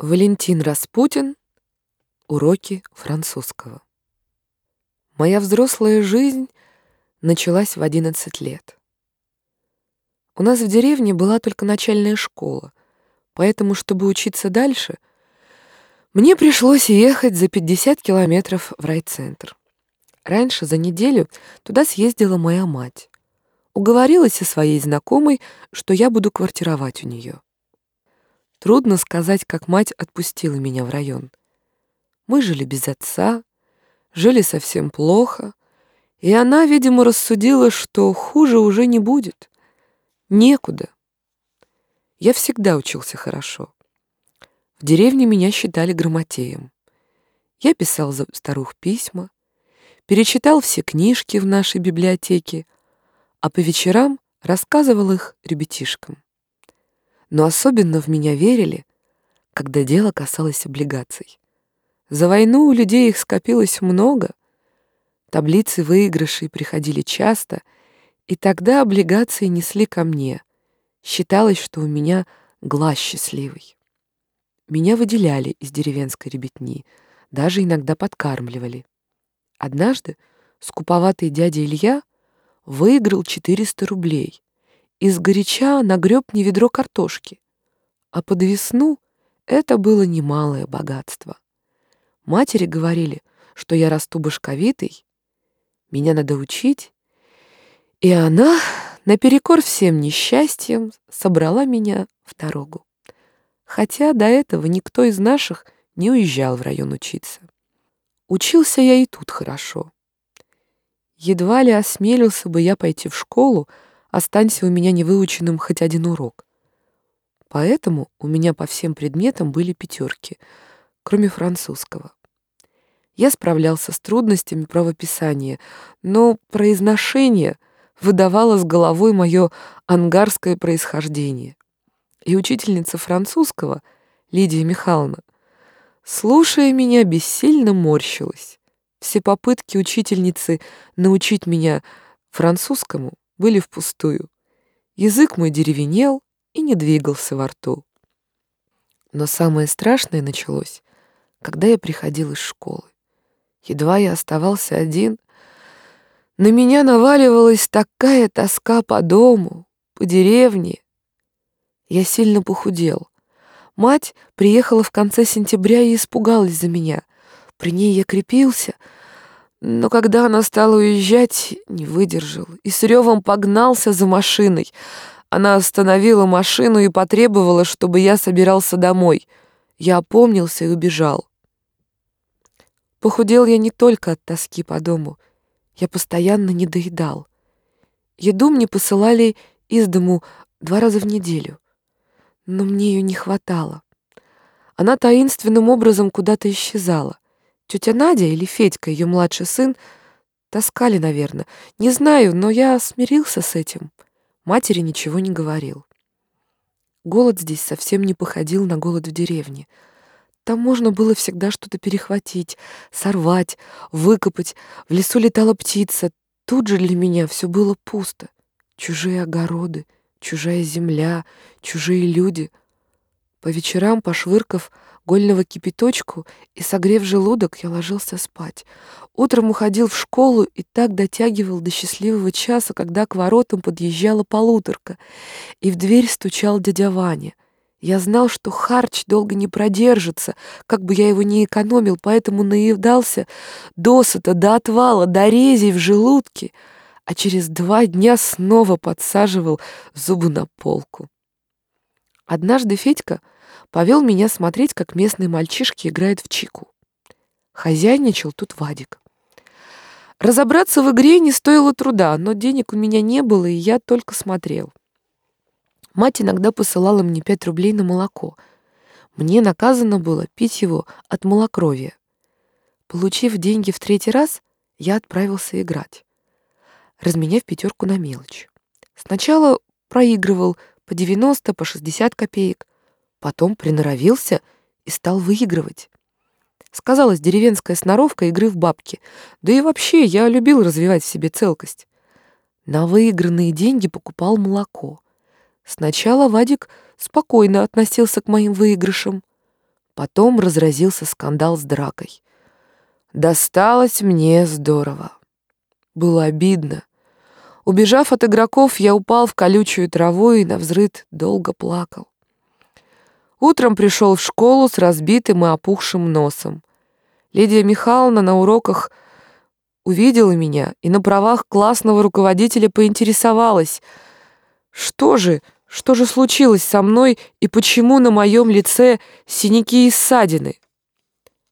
Валентин Распутин. Уроки французского. Моя взрослая жизнь началась в 11 лет. У нас в деревне была только начальная школа, поэтому, чтобы учиться дальше, мне пришлось ехать за 50 километров в райцентр. Раньше за неделю туда съездила моя мать. Уговорилась со своей знакомой, что я буду квартировать у нее. Трудно сказать, как мать отпустила меня в район. Мы жили без отца, жили совсем плохо, и она, видимо, рассудила, что хуже уже не будет. Некуда. Я всегда учился хорошо. В деревне меня считали грамотеем. Я писал за старух письма, перечитал все книжки в нашей библиотеке, а по вечерам рассказывал их ребятишкам но особенно в меня верили, когда дело касалось облигаций. За войну у людей их скопилось много, таблицы выигрышей приходили часто, и тогда облигации несли ко мне. Считалось, что у меня глаз счастливый. Меня выделяли из деревенской ребятни, даже иногда подкармливали. Однажды скуповатый дядя Илья выиграл 400 рублей из горяча нагреб не ведро картошки, а под весну это было немалое богатство. Матери говорили, что я расту башковитой, меня надо учить, и она, наперекор всем несчастьям, собрала меня в дорогу. Хотя до этого никто из наших не уезжал в район учиться. Учился я и тут хорошо. Едва ли осмелился бы я пойти в школу, останься у меня невыученным хоть один урок. Поэтому у меня по всем предметам были пятерки, кроме французского. Я справлялся с трудностями правописания, но произношение выдавало с головой мое ангарское происхождение. И учительница французского, Лидия Михайловна, слушая меня, бессильно морщилась. Все попытки учительницы научить меня французскому были впустую. Язык мой деревенел и не двигался во рту. Но самое страшное началось, когда я приходил из школы. Едва я оставался один, на меня наваливалась такая тоска по дому, по деревне. Я сильно похудел. Мать приехала в конце сентября и испугалась за меня. При ней я крепился — но когда она стала уезжать, не выдержал и с ревом погнался за машиной. Она остановила машину и потребовала, чтобы я собирался домой. Я опомнился и убежал. Похудел я не только от тоски по дому. Я постоянно не доедал. Еду мне посылали из дому два раза в неделю. Но мне ее не хватало. Она таинственным образом куда-то исчезала. Тетя Надя или Федька, ее младший сын, таскали, наверное. Не знаю, но я смирился с этим. Матери ничего не говорил. Голод здесь совсем не походил на голод в деревне. Там можно было всегда что-то перехватить, сорвать, выкопать. В лесу летала птица. Тут же для меня все было пусто. Чужие огороды, чужая земля, чужие люди. По вечерам, пошвырков, гольного кипяточку и, согрев желудок, я ложился спать. Утром уходил в школу и так дотягивал до счастливого часа, когда к воротам подъезжала полуторка, и в дверь стучал дядя Ваня. Я знал, что харч долго не продержится, как бы я его не экономил, поэтому наедался досыта, до отвала, до резей в желудке, а через два дня снова подсаживал зубы на полку. Однажды Федька повел меня смотреть, как местные мальчишки играют в чику. Хозяйничал тут Вадик. Разобраться в игре не стоило труда, но денег у меня не было, и я только смотрел. Мать иногда посылала мне пять рублей на молоко. Мне наказано было пить его от малокровия. Получив деньги в третий раз, я отправился играть, разменяв пятерку на мелочь. Сначала проигрывал по 90, по 60 копеек, Потом приноровился и стал выигрывать. Сказалась деревенская сноровка игры в бабки. Да и вообще я любил развивать в себе целкость. На выигранные деньги покупал молоко. Сначала Вадик спокойно относился к моим выигрышам. Потом разразился скандал с дракой. Досталось мне здорово. Было обидно. Убежав от игроков, я упал в колючую траву и на взрыд долго плакал. Утром пришел в школу с разбитым и опухшим носом. Лидия Михайловна на уроках увидела меня и на правах классного руководителя поинтересовалась, что же, что же случилось со мной и почему на моем лице синяки и ссадины.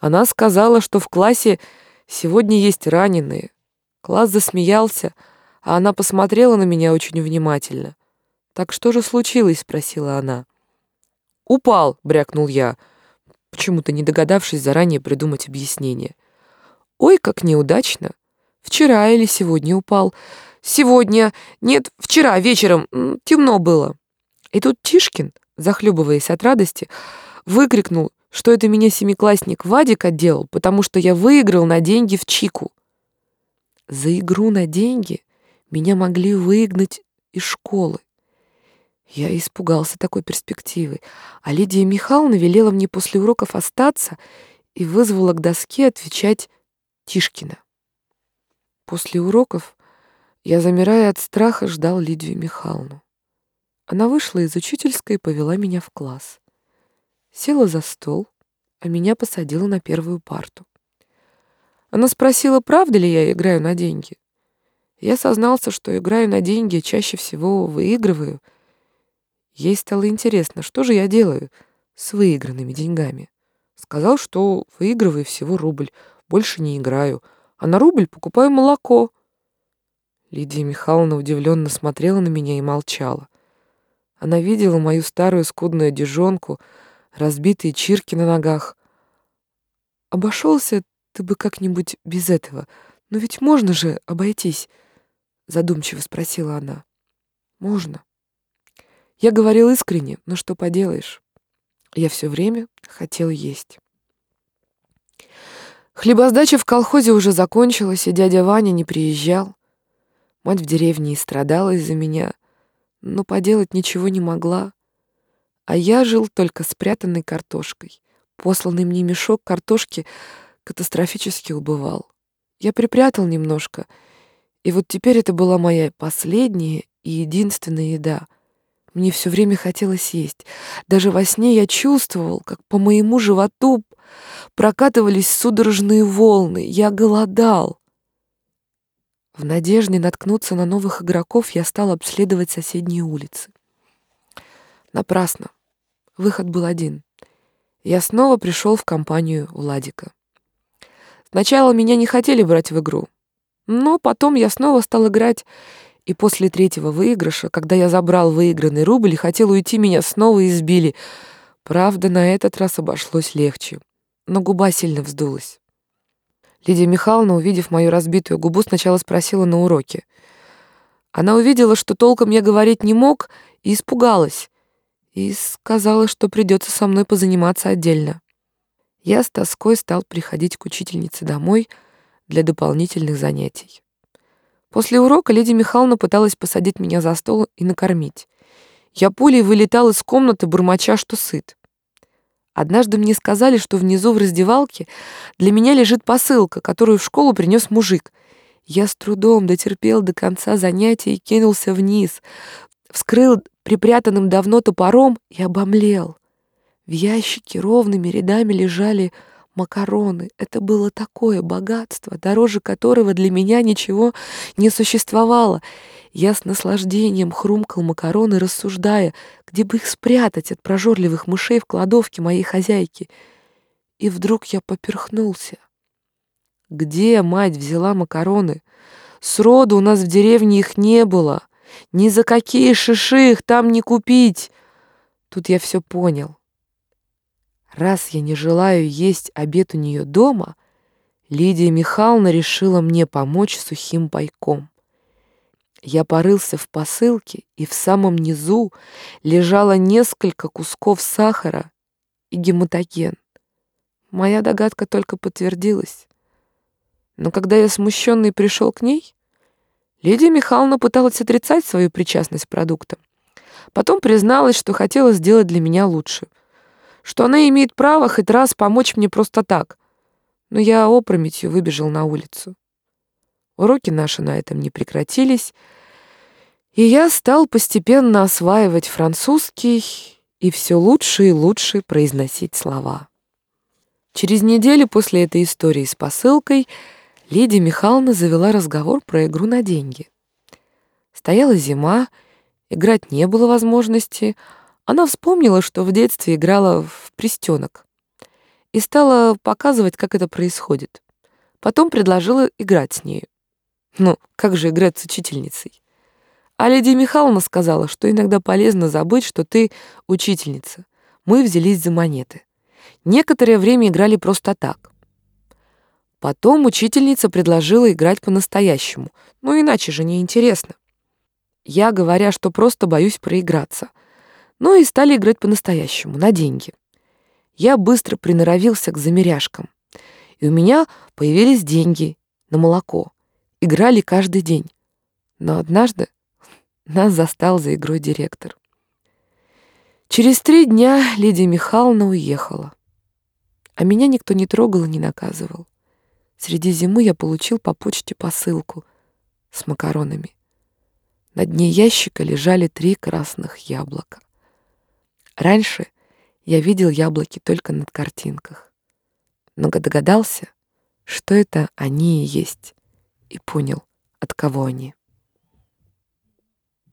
Она сказала, что в классе сегодня есть раненые. Класс засмеялся, а она посмотрела на меня очень внимательно. «Так что же случилось?» — спросила она. «Упал», — брякнул я, почему-то не догадавшись заранее придумать объяснение. «Ой, как неудачно! Вчера или сегодня упал. Сегодня... Нет, вчера вечером. Темно было». И тут Тишкин, захлебываясь от радости, выкрикнул, что это меня семиклассник Вадик отделал, потому что я выиграл на деньги в Чику. За игру на деньги меня могли выгнать из школы. Я испугался такой перспективы, а Лидия Михайловна велела мне после уроков остаться и вызвала к доске отвечать Тишкина. После уроков я, замирая от страха, ждал Лидию Михайловну. Она вышла из учительской и повела меня в класс. Села за стол, а меня посадила на первую парту. Она спросила, правда ли я играю на деньги. Я сознался, что играю на деньги, чаще всего выигрываю — Ей стало интересно, что же я делаю с выигранными деньгами. Сказал, что выигрываю всего рубль, больше не играю, а на рубль покупаю молоко. Лидия Михайловна удивленно смотрела на меня и молчала. Она видела мою старую скудную одежонку, разбитые чирки на ногах. «Обошелся ты бы как-нибудь без этого, но ведь можно же обойтись?» Задумчиво спросила она. «Можно. Я говорил искренне, но что поделаешь. Я все время хотел есть. Хлебосдача в колхозе уже закончилась, и дядя Ваня не приезжал. Мать в деревне и страдала из-за меня, но поделать ничего не могла. А я жил только спрятанной картошкой. Посланный мне мешок картошки катастрофически убывал. Я припрятал немножко, и вот теперь это была моя последняя и единственная еда — мне все время хотелось есть. Даже во сне я чувствовал, как по моему животу прокатывались судорожные волны. Я голодал. В надежде наткнуться на новых игроков я стал обследовать соседние улицы. Напрасно. Выход был один. Я снова пришел в компанию Владика. Сначала меня не хотели брать в игру, но потом я снова стал играть и после третьего выигрыша, когда я забрал выигранный рубль и хотел уйти, меня снова избили. Правда, на этот раз обошлось легче, но губа сильно вздулась. Лидия Михайловна, увидев мою разбитую губу, сначала спросила на уроке. Она увидела, что толком я говорить не мог, и испугалась, и сказала, что придется со мной позаниматься отдельно. Я с тоской стал приходить к учительнице домой для дополнительных занятий. После урока леди Михайловна пыталась посадить меня за стол и накормить. Я пулей вылетал из комнаты, бормоча, что сыт. Однажды мне сказали, что внизу в раздевалке для меня лежит посылка, которую в школу принес мужик. Я с трудом дотерпел до конца занятия и кинулся вниз, вскрыл припрятанным давно топором и обомлел. В ящике ровными рядами лежали макароны. Это было такое богатство, дороже которого для меня ничего не существовало. Я с наслаждением хрумкал макароны, рассуждая, где бы их спрятать от прожорливых мышей в кладовке моей хозяйки. И вдруг я поперхнулся. Где мать взяла макароны? Сроду у нас в деревне их не было. Ни за какие шиши их там не купить. Тут я все понял. Раз я не желаю есть обед у нее дома, Лидия Михайловна решила мне помочь сухим пайком. Я порылся в посылке, и в самом низу лежало несколько кусков сахара и гематоген. Моя догадка только подтвердилась. Но когда я смущенный пришел к ней, Лидия Михайловна пыталась отрицать свою причастность к продуктам. Потом призналась, что хотела сделать для меня лучше — что она имеет право хоть раз помочь мне просто так. Но я опрометью выбежал на улицу. Уроки наши на этом не прекратились, и я стал постепенно осваивать французский и все лучше и лучше произносить слова. Через неделю после этой истории с посылкой Лидия Михайловна завела разговор про игру на деньги. Стояла зима, играть не было возможности, она вспомнила, что в детстве играла в пристенок и стала показывать, как это происходит. Потом предложила играть с нею. Ну, как же играть с учительницей? А Лидия Михайловна сказала, что иногда полезно забыть, что ты учительница. Мы взялись за монеты. Некоторое время играли просто так. Потом учительница предложила играть по-настоящему. Ну, иначе же неинтересно. Я, говоря, что просто боюсь проиграться, ну и стали играть по-настоящему, на деньги. Я быстро приноровился к замеряшкам. И у меня появились деньги на молоко. Играли каждый день. Но однажды нас застал за игрой директор. Через три дня Лидия Михайловна уехала. А меня никто не трогал и не наказывал. Среди зимы я получил по почте посылку с макаронами. На дне ящика лежали три красных яблока. Раньше я видел яблоки только на картинках, но догадался, что это они и есть, и понял, от кого они.